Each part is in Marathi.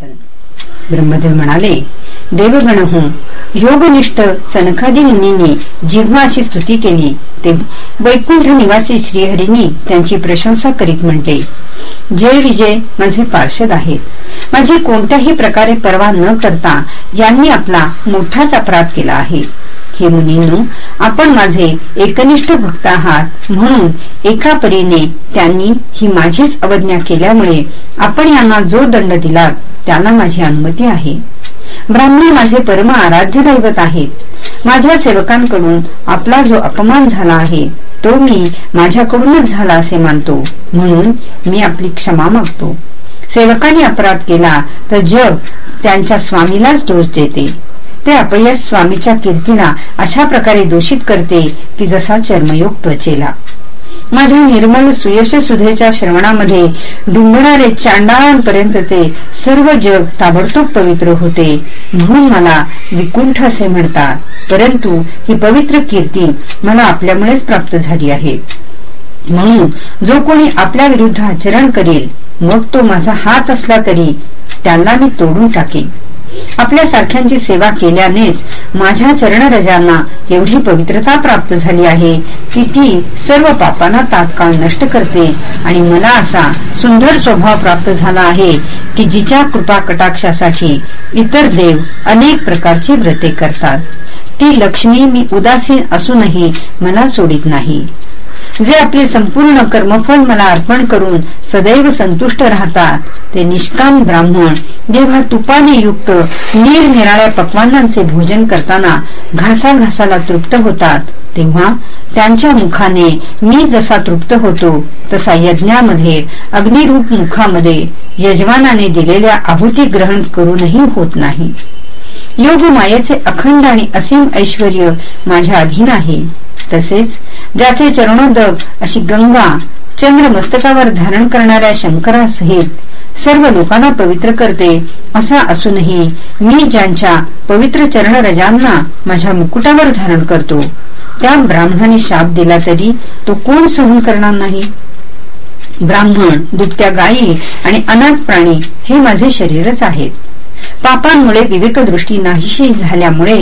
कीर्तन ब्रह्मदेव म्हणाले देवगण हो योगनिष्ठ सनकादी जिव्हा अशी स्तुती केली. ते वैकुंठ निवासी श्रीहरींनी त्यांची प्रशंसा करीत म्हणते जय विजय माझे पार्षद आहेत. माझी कोणत्याही प्रकारे पर्वा न करता यांनी आपला मोठाच अपराध केला आहे. हे मुनींनो आपण माझे एकनिष्ठ भक्त आहात म्हणून एका परीने त्यांनी ही माझीच अवज्ञा केल्यामुळे आपण यांना जो दंड दिलात त्याला माझी अनुमती आहे. ब्राह्मण माझे परम आराध्य दैवत आहेत. माझ्या सेवकांकडून आपला जो अपमान झाला आहे तो मी माझ्याकडूनच झाला असे मानतो. म्हणून मी आपली क्षमा मागतो. सेवकांनी अपराध केला तर जग त्यांच्या स्वामीलाच दोष देते. ते अपयश स्वामीच्या कीर्तीला अशा प्रकारे दूषित करते की जसा चर्मयोग त्वचेला. माझ्या निर्मळ सुयश सुधेच्या श्रवणामध्ये डुंबणारे चांडाळांपर्यंतचे सर्व जग ताबडतोब पवित्र होते. म्हणून मला विकुंठ असे म्हणतात परंतु ही पवित्र कीर्ती मला आपल्यामुळेच प्राप्त झाली आहे. म्हणून जो कोणी आपल्या विरुद्ध आचरण करेल मग तो माझा हात असला तरी त्यांना मी तोडून टाकेन. आपल्या सारख्यांची सेवा केल्यानेच माझ्या चरणरजांना एवढी पवित्रता प्राप्त झाली आहे की ती सर्व पापांना तात्काळ नष्ट करते. आणि मला असा सुंदर स्वभाव प्राप्त झाला आहे की जिच्या कृपा कटाक्षासाठी इतर देव अनेक प्रकारची व्रते करतात. ती लक्ष्मी मी उदासीन असूनही मला सोडित नाही. जे आपले संपूर्ण कर्मफल मला अर्पण करून सदैव संतुष्ट राहतात ते निष्काम ब्राह्मण जेव्हा तुपाने युक्त निरनिराळ्या पक्वानांचे भोजन करताना घासा घासाला तृप्त होतात तेव्हा त्यांच्या मुखाने मी जसा तृप्त होतो तसा यज्ञामध्ये अग्निरूप मुखामध्ये यजमानाने दिलेल्या आहुती ग्रहण करूनही होत नाही. योग मायेचे अखंड आणि असीम ऐश्वर माझ्या अधीन आहे. तसेच ज्याचे चरणोदक अशी गंगा चंद्र मस्तकावर धारण करणाऱ्या शंकरासहित सर्व लोकांना पवित्र करते. असा असूनही मी ज्यांच्या पवित्र चरणरजांना माझ्या मुकुटावर धारण करतो त्या ब्राह्मणाने शाप दिला तरी तो कोण सहन करणार नाही? ब्राह्मण दुभत्या गायी आणि अनाथ प्राणी हे माझे शरीरच आहेत. पापांमुळे विवेकदृष्टी नाहीशी झाल्यामुळे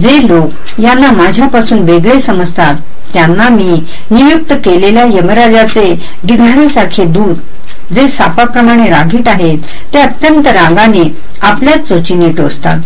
जे लोक यांना माझ्यापासून वेगळे समजतात त्यांना मी नियुक्त केलेल्या यमराजाचे गिधाण्यासारखे दूध जे सापाप्रमाणे रागीट आहेत ते अत्यंत रागाने आपल्याच चोचीने टोचतात.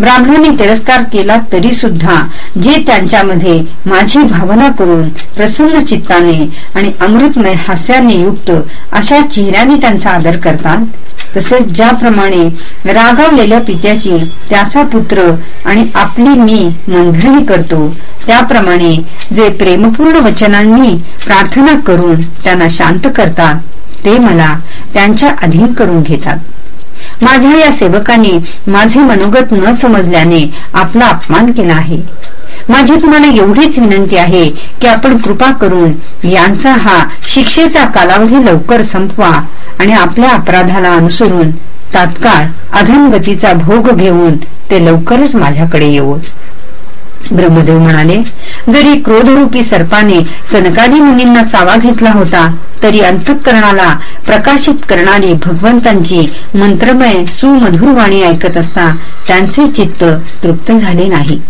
ब्राह्मणांनी तिरस्कार केला तरी सुद्धा जे त्यांच्यामध्ये माझी भावना करून प्रसन्न चित्ताने आणि अमृतमय हास्याने युक्त अशा चेहऱ्याने त्यांचा आदर करतात तसेच ज्याप्रमाणे रागावलेल्या पित्याची त्याचा पुत्र आणि आपली मी मंधरणी करतो त्याप्रमाणे जे प्रेमपूर्ण वचनांनी प्रार्थना करून त्यांना शांत करतात. ते मला त्यांच्या अधीन करून घेतात. माझ्या या सेवकाने माझे मनोगत न समजल्याने आपला अपमान केला आहे. माझी तुम्हाला एवढीच विनंती आहे की आपण कृपा करून यांचा हा शिक्षेचा कालावधी लवकर संपवा आणि आपल्या अपराधाला अनुसरून तात्काळ अधनगतीचा भोग घेऊन ते लवकरच माझ्याकडे येऊ ब्रह्मदेव म्हणाले जरी क्रोधरूपी सर्पाने सनकादी मुनींना चावा घेतला होता तरी अंतःकरणाला प्रकाशित करणारी भगवंतांची मंत्रमय सुमधुर वाणी ऐकत असता त्यांचे चित्त तृप्त झाले नाही.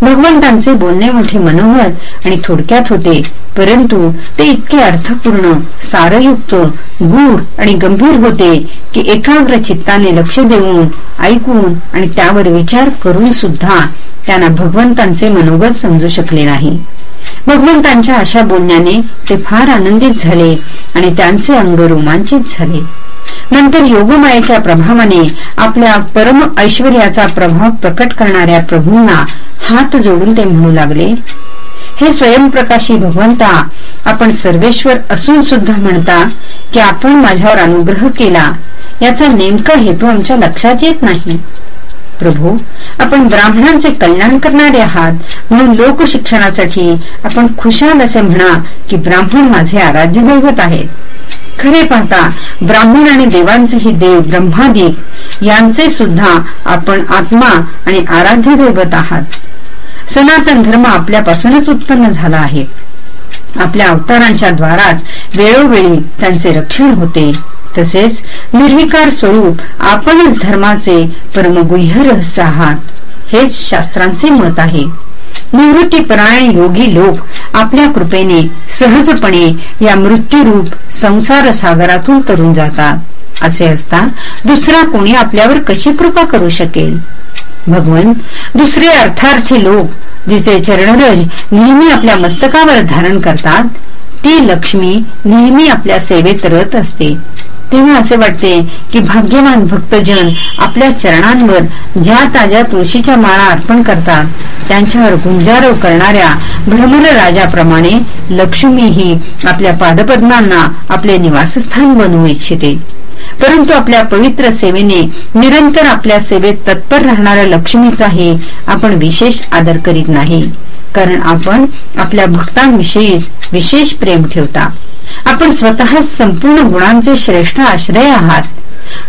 भगवंतांचे बोलणे मोठे मनोहर आणि थोडक्यात होते परंतु ते इतके अर्थपूर्ण सारयुक्त गूढ आणि गंभीर होते की एकाग्र चित्ताने लक्ष देऊन ऐकून आणि त्यावर विचार करून सुद्धा त्यांना भगवंतांचे मनोगत समजू शकले नाही. भगवंतांच्या अशा बोलण्याने ते फार आनंदित झाले आणि त्यांचे अंग रोमांचित झाले. नंतर योगमायेच्या प्रभावाने आपल्या परम ऐश्वर्याचा प्रभाव प्रकट करणाऱ्या प्रभूंना हात जोडून ते म्हणू लागले हे स्वयंप्रकाशी भगवंता आपण सर्वेश्वर असून सुद्धा म्हणता की आपण माझ्यावर अनुग्रह केला याचा नेमका हेतू आमच्या लक्षात येत नाही. प्रभू आपण ब्राह्मणांचे कल्याण करणारे आहात. म्हणून लोकशिक्षणासाठी आपण खुशाल असे म्हणा की ब्राह्मण माझे आराध्य दैवत आहेत. खरे पाहता ब्राह्मण आणि देवांचेही देव ब्रह्मादिक यांचे सुद्धा आपण आत्मा आणि आराध्य दैवत आहात. सनातन धर्म आपल्यापासूनच उत्पन्न झाला आहे. आपल्या अवतारांच्या द्वाराच वेळोवेळी त्यांचे रक्षण होते. तसेच निर्विकार स्वरूप आपणच धर्माचे परमगुह्य रहस्य आहात. हेच शास्त्रांचे मत आहे. निवृत्तीपरायण योगी लोक आपल्या कृपेने सहजपणे या मृत्यूरूप संसार सागरातून तरून जातात. असे असता दुसरा कोणी आपल्यावर कशी कृपा करू शकेल? भगवन दुसरे अर्थार्थी लोक जिचे चरणरज नेहमी आपल्या मस्तकावर धारण करतात ती लक्ष्मी नेहमी आपल्या सेवेत रत असते. तेव्हा असे वाटते की भाग्यवान भक्तजन आपल्या चरणांवर ज्या ताज्या तुळशीच्या माळा अर्पण करतात त्यांच्यावर गुंजारव करणाऱ्या भ्रमर राजाप्रमाणे लक्ष्मीही आपल्या पादपद्मांना आपले निवासस्थान बनवू इच्छिते. परंतु आपल्या पवित्र सेवेने निरंतर आपल्या सेवेत तत्पर राहणाऱ्या लक्ष्मीचाही आपण विशेष आदर करीत नाही कारण आपण आपल्या भक्तांविषयीच विशेष प्रेम ठेवता. आपण स्वतः संपूर्ण गुणांचे श्रेष्ठ आश्रय आहात.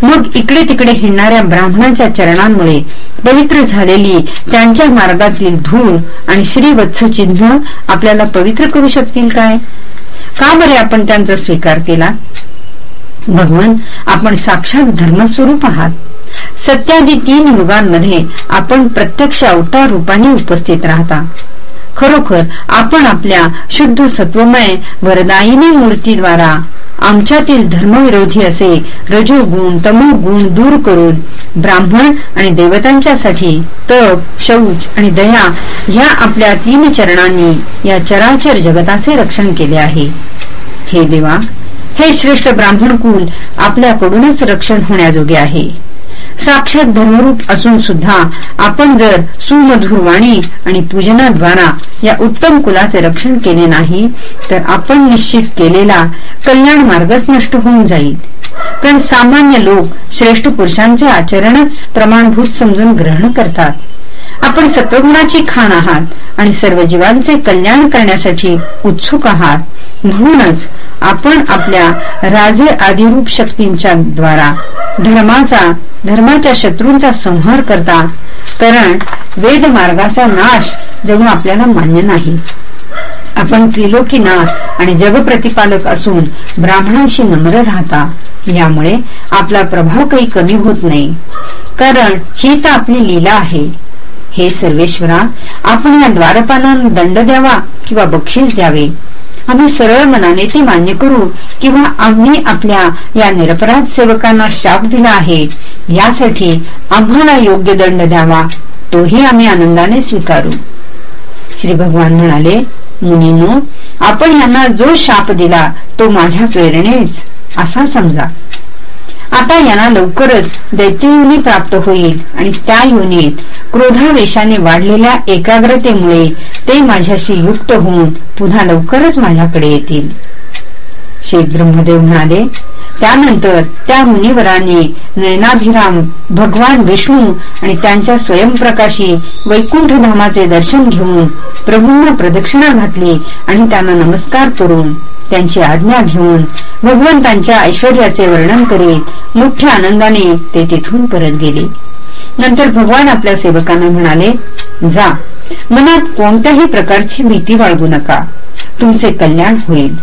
मग इकडे तिकडे हिंडणाऱ्या ब्राह्मणांच्या चरणांमुळे पवित्र झालेली त्यांच्या मार्गातील धूळ आणि श्रीवत्स चिन्ह आपल्याला पवित्र करू शकतील काय? का बरे आपण त्यांचा स्वीकार केला? भगवान आपण साक्षात धर्मस्वरूप आहात. सत्यादी तीन युगांमध्ये आपण प्रत्यक्ष अवतार रूपाने उपस्थित राहता. खरोखर आपण आपल्या शुद्ध सत्वमय वरदायिनी मूर्तीद्वारा आमच्यातील धर्मविरोधी असे रजोगुण तमोगुण दूर करून ब्राह्मण आणि देवतांच्यासाठी तप शौच आणि दया ह्या आपल्या तीन चरणांनी या चराचर जगताचे रक्षण केले आहे. हे देवा हे श्रेष्ठ ब्राह्मण कुल आपल्याकडूनच रक्षण होण्याजोगे आहे. साक्षात धर्मरूप असून सुद्धा आपण जर सुमधुर वाणी आणि पूजनाद्वारा या उत्तम कुलाचे रक्षण केले नाही तर आपण निश्चित केलेला कल्याण मार्गच नष्ट होऊन जाईल. कारण सामान्य लोक श्रेष्ठ पुरुषांचे आचरणच प्रमाणभूत समजून ग्रहण करतात. आपण सत्वगुणाची खाण आहात आणि सर्व जीवांचे कल्याण करण्यासाठी उत्सुक आहात. म्हणूनच आपण आपल्या राजे आदिरूप शक्तींच्या द्वारा धर्माचा धर्माच्या शत्रूंचा संहार करता कारण वेद मार्गाचा नाश जणू आपल्याला मान्य नाही. आपण त्रिलोकीनाथ आणि जगप्रतिपालक असून ब्राह्मणांशी नम्र राहता यामुळे आपला प्रभाव काही कमी होत नाही. कारण ही तर आपली लीला आहे. हे सर्वेश्वरा आपण या द्वारपालांना दंड द्यावा किंवा बक्षीस द्यावे? आम्ही सरळ मनाने ते मान्य करू किंवा आम्ही आपल्या या निरपराध सेवकांना शाप दिला आहे यासाठी आम्हाला योग्य दंड द्यावा तोही आम्ही आनंदाने स्वीकारू. श्री भगवान म्हणाले मुनीनो आपण यांना जो शाप दिला तो माझ्या प्रेरणेच. असा समजा. आता यांना लवकरच दैत्ययुनी प्राप्त होईल आणि त्या युनीत क्रोधावेशाने वाढलेल्या एकाग्रतेमुळे ते माझ्याशी युक्त होऊन पुन्हा लवकरच माझ्याकडे येतील. श्री ब्रह्मदेव म्हणाले त्यानंतर त्या मुनिवरांनी नयनाभिराम भगवान विष्णू आणि त्यांच्या स्वयंप्रकाशी वैकुंठ धामाचे दर्शन घेऊन प्रभूंना प्रदक्षिणा घातली आणि त्यांना नमस्कार करून त्यांची आज्ञा घेऊन भगवंतांच्या ऐश्वर्याचे वर्णन करीत मोठ्या आनंदाने ते तिथून परत गेले. नंतर भगवान आपल्या सेवकांना म्हणाले जा मनात कोणत्याही प्रकारची भीती बाळगू नका. तुमचे कल्याण होईल.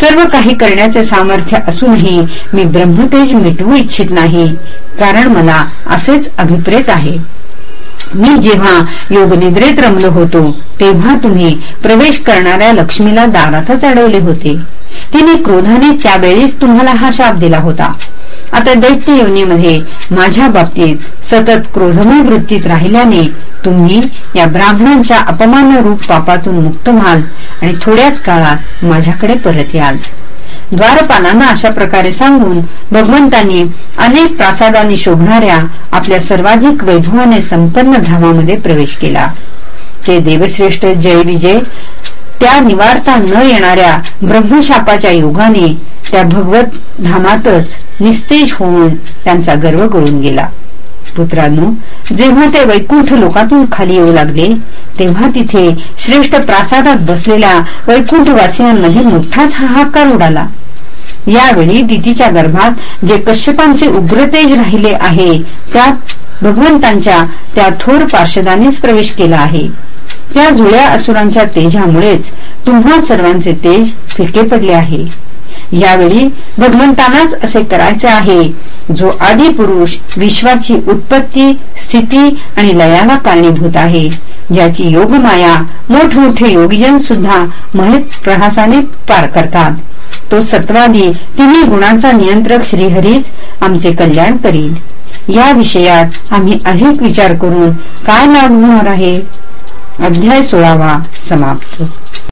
सर्व काही करण्याचे सामर्थ्य असूनही मी ब्रह्मतेज मिटवू इच्छित नाही कारण मला असेच अभिप्रेत आहे. मी जेव्हा योगनिद्रेत रमलो होतो तेव्हा तुम्ही प्रवेश करणाऱ्या लक्ष्मीला दारातच अडवले होते. तिने क्रोधाने त्यावेळीच तुम्हाला हा शाप दिला होता. आता दैत्य योनीमध्ये माझ्या बाबतीत सतत क्रोधमय वृत्तीत राहिल्याने तुम्ही या ब्राह्मणांच्या अपमान रूप पापातून मुक्त व्हाल आणि थोड्याच काळात माझ्याकडे परत याल. द्वारपालांना अशा प्रकारे सांगून भगवंतांनी अनेक प्रासादांनी शोभणाऱ्या आपल्या सर्वाधिक वैभवाने संपन्न धामामध्ये प्रवेश केला. ते देवश्रेष्ठ जय विजय. त्या निवारता न येणाऱ्या ब्रह्मशापाच्या योगाने त्या भगवत धामातच निस्तेज होऊन त्यांचा गर्व गळून गेला. राजपुत्रांनो जेव्हा ते वैकुंठ लोकातून खाली येऊ लागले तेव्हा तिथे श्रेष्ठ प्रासादात बसलेल्या वैकुंठवासियांमध्ये मोठाच हाहाकार उडाला. यावेळी दितीच्या गर्भात जे कश्यपांचे उग्रतेज राहिले आहे त्यात भगवंतांच्या त्या थोर पार्षदानेच प्रवेश केला आहे. त्या जुळ्या असुरांच्या तेजामुळेच तुम्हा सर्वांचे तेज फिके पडले आहे. यावेळी भगवंतांनाच असे करायचे आहे जो आदी पुरुष विश्वाची उत्पत्ती स्थिती आणि लयाला कारणीभूत आहे. ज्याची योगमाया मोठमोठे योगीजन सुद्धा महत् प्रहासाने पार करतात. तो सत्वादी तिन्ही गुणांचा नियंत्रक श्रीहरीच आमचे कल्याण करील. या विषयात आम्ही अधिक विचार करून काय लाभ होणार आहे? अध्याय सोळावा समाप्त.